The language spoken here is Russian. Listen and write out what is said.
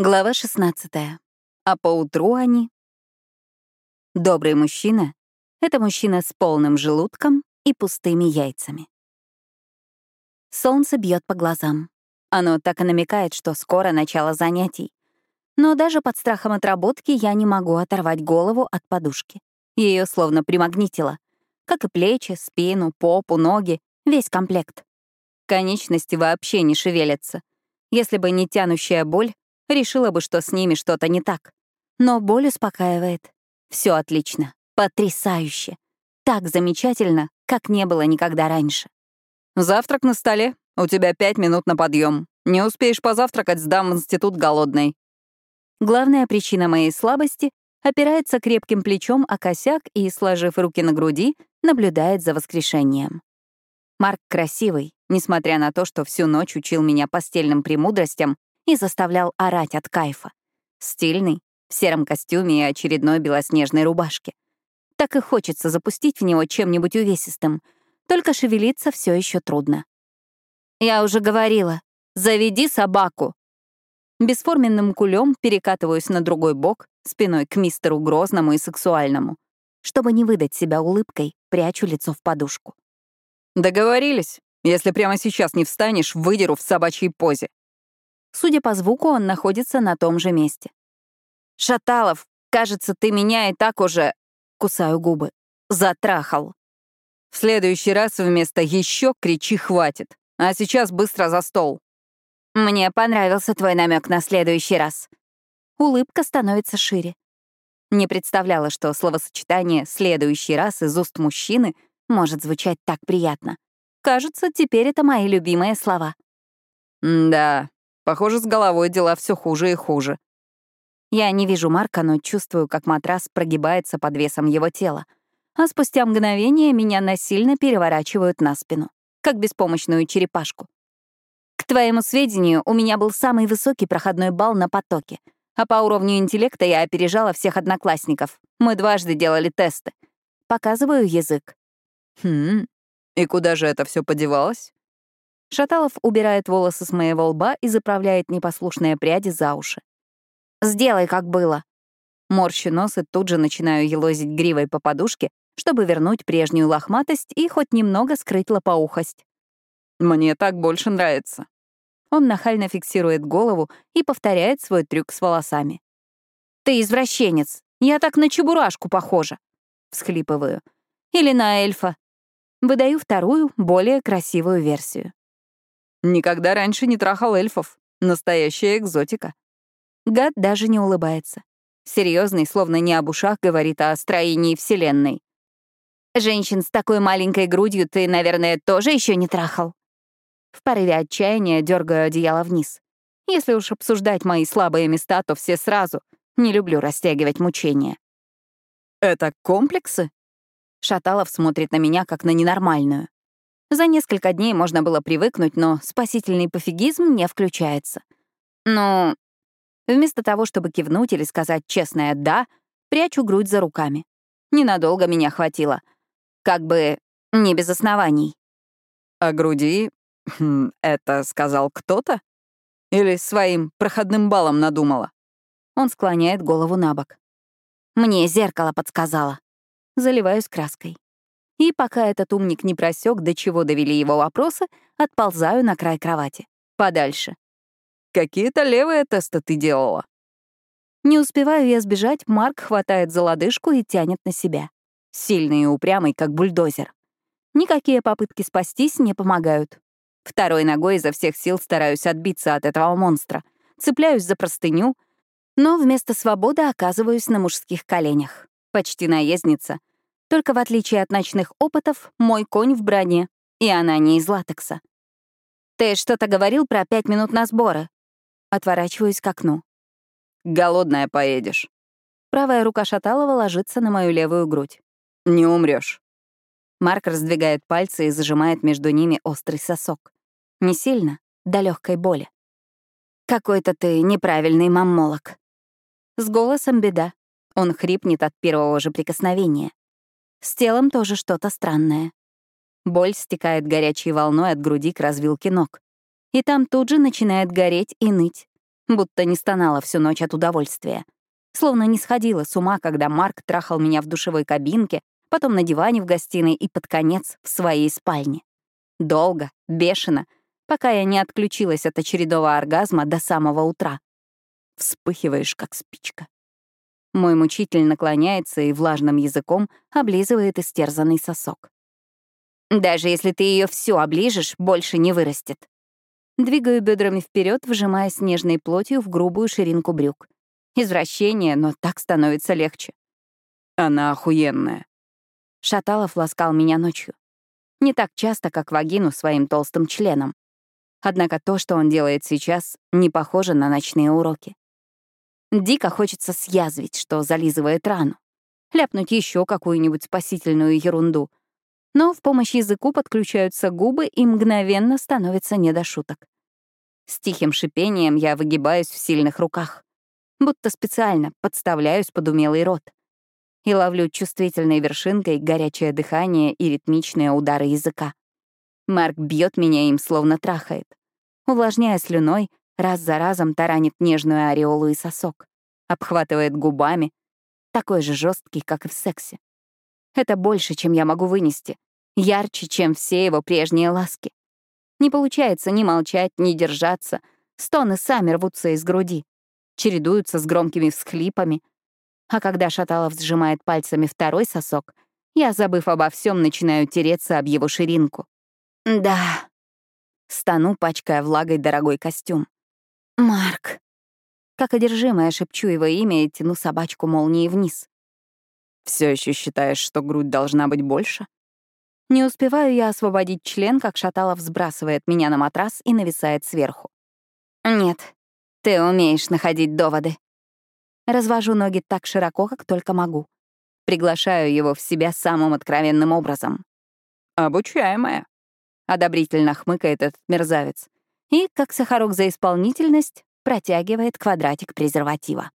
Глава 16. А поутру они... Добрый мужчина — это мужчина с полным желудком и пустыми яйцами. Солнце бьет по глазам. Оно так и намекает, что скоро начало занятий. Но даже под страхом отработки я не могу оторвать голову от подушки. Ее словно примагнитило. Как и плечи, спину, попу, ноги, весь комплект. Конечности вообще не шевелятся. Если бы не тянущая боль, решила бы, что с ними что-то не так. Но боль успокаивает. Все отлично, потрясающе. Так замечательно, как не было никогда раньше. «Завтрак на столе. У тебя пять минут на подъем. Не успеешь позавтракать, сдам в институт голодной». Главная причина моей слабости опирается крепким плечом о косяк и, сложив руки на груди, наблюдает за воскрешением. Марк красивый, несмотря на то, что всю ночь учил меня постельным премудростям и заставлял орать от кайфа. Стильный, в сером костюме и очередной белоснежной рубашке. Так и хочется запустить в него чем-нибудь увесистым, только шевелиться все еще трудно. «Я уже говорила, заведи собаку!» Бесформенным кулем перекатываюсь на другой бок, спиной к мистеру Грозному и сексуальному. Чтобы не выдать себя улыбкой, прячу лицо в подушку. «Договорились. Если прямо сейчас не встанешь, выдеру в собачьей позе». Судя по звуку, он находится на том же месте. «Шаталов, кажется, ты меня и так уже...» Кусаю губы. «Затрахал». «В следующий раз вместо «еще» кричи «хватит», а сейчас быстро за стол». «Мне понравился твой намек на следующий раз». Улыбка становится шире. Не представляла, что словосочетание «следующий раз» из уст мужчины может звучать так приятно. Кажется, теперь это мои любимые слова. «Да, Похоже, с головой дела все хуже и хуже. Я не вижу Марка, но чувствую, как матрас прогибается под весом его тела. А спустя мгновение меня насильно переворачивают на спину, как беспомощную черепашку. К твоему сведению, у меня был самый высокий проходной балл на потоке, а по уровню интеллекта я опережала всех одноклассников. Мы дважды делали тесты. Показываю язык. Хм, и куда же это все подевалось? Шаталов убирает волосы с моего лба и заправляет непослушные пряди за уши. «Сделай, как было». Морщу нос и тут же начинаю елозить гривой по подушке, чтобы вернуть прежнюю лохматость и хоть немного скрыть лопоухость. «Мне так больше нравится». Он нахально фиксирует голову и повторяет свой трюк с волосами. «Ты извращенец. Я так на чебурашку похожа». Всхлипываю. «Или на эльфа». Выдаю вторую, более красивую версию. Никогда раньше не трахал эльфов. Настоящая экзотика. Гад даже не улыбается. Серьезный, словно не об ушах, говорит о строении Вселенной. Женщин с такой маленькой грудью ты, наверное, тоже еще не трахал. В порыве отчаяния дергаю одеяло вниз. Если уж обсуждать мои слабые места, то все сразу. Не люблю растягивать мучения. «Это комплексы?» Шаталов смотрит на меня, как на ненормальную. За несколько дней можно было привыкнуть, но спасительный пофигизм не включается. Ну, вместо того, чтобы кивнуть или сказать честное «да», прячу грудь за руками. Ненадолго меня хватило. Как бы не без оснований. «О груди хм, это сказал кто-то? Или своим проходным балом надумала?» Он склоняет голову на бок. «Мне зеркало подсказало». Заливаюсь краской. И пока этот умник не просек, до чего довели его вопросы, отползаю на край кровати. Подальше. «Какие-то левые тесты ты делала?» Не успеваю я сбежать, Марк хватает за лодыжку и тянет на себя. Сильный и упрямый, как бульдозер. Никакие попытки спастись не помогают. Второй ногой изо всех сил стараюсь отбиться от этого монстра. Цепляюсь за простыню, но вместо свободы оказываюсь на мужских коленях. Почти наездница, только в отличие от ночных опытов, мой конь в броне, и она не из латекса. «Ты что-то говорил про пять минут на сборы?» Отворачиваюсь к окну. «Голодная поедешь». Правая рука Шаталова ложится на мою левую грудь. «Не умрешь. Марк раздвигает пальцы и зажимает между ними острый сосок. Не сильно, до легкой боли. «Какой-то ты неправильный маммолог». С голосом беда. Он хрипнет от первого же прикосновения. С телом тоже что-то странное. Боль стекает горячей волной от груди к развилке ног. И там тут же начинает гореть и ныть. будто не стонала всю ночь от удовольствия. Словно не сходила с ума, когда Марк трахал меня в душевой кабинке, потом на диване в гостиной и под конец в своей спальне. Долго, бешено, пока я не отключилась от очередного оргазма до самого утра. Вспыхиваешь, как спичка. Мой мучитель наклоняется и влажным языком облизывает истерзанный сосок. Даже если ты ее все оближешь, больше не вырастет. Двигаю бедрами вперед, вжимаясь нежной плотью в грубую ширинку брюк. Извращение, но так становится легче. Она охуенная. Шаталов ласкал меня ночью. Не так часто, как вагину своим толстым членом. Однако то, что он делает сейчас, не похоже на ночные уроки. Дико хочется съязвить, что зализывает рану. Ляпнуть еще какую-нибудь спасительную ерунду. Но в помощь языку подключаются губы, и мгновенно становится не до шуток. С тихим шипением я выгибаюсь в сильных руках. Будто специально подставляюсь под умелый рот. И ловлю чувствительной вершинкой горячее дыхание и ритмичные удары языка. Марк бьет меня им, словно трахает. Увлажняя слюной, раз за разом таранит нежную ореолу и сосок, обхватывает губами, такой же жесткий, как и в сексе. Это больше, чем я могу вынести, ярче, чем все его прежние ласки. Не получается ни молчать, ни держаться, стоны сами рвутся из груди, чередуются с громкими всхлипами. А когда Шаталов сжимает пальцами второй сосок, я, забыв обо всем, начинаю тереться об его ширинку. «Да», — стану, пачкая влагой дорогой костюм. «Марк». Как одержимая шепчу его имя и тяну собачку молнии вниз. Все еще считаешь, что грудь должна быть больше? Не успеваю я освободить член, как Шаталов сбрасывает меня на матрас и нависает сверху. «Нет, ты умеешь находить доводы». Развожу ноги так широко, как только могу. Приглашаю его в себя самым откровенным образом. «Обучаемая», — одобрительно хмыкает этот мерзавец и, как сахарок за исполнительность, протягивает квадратик презерватива.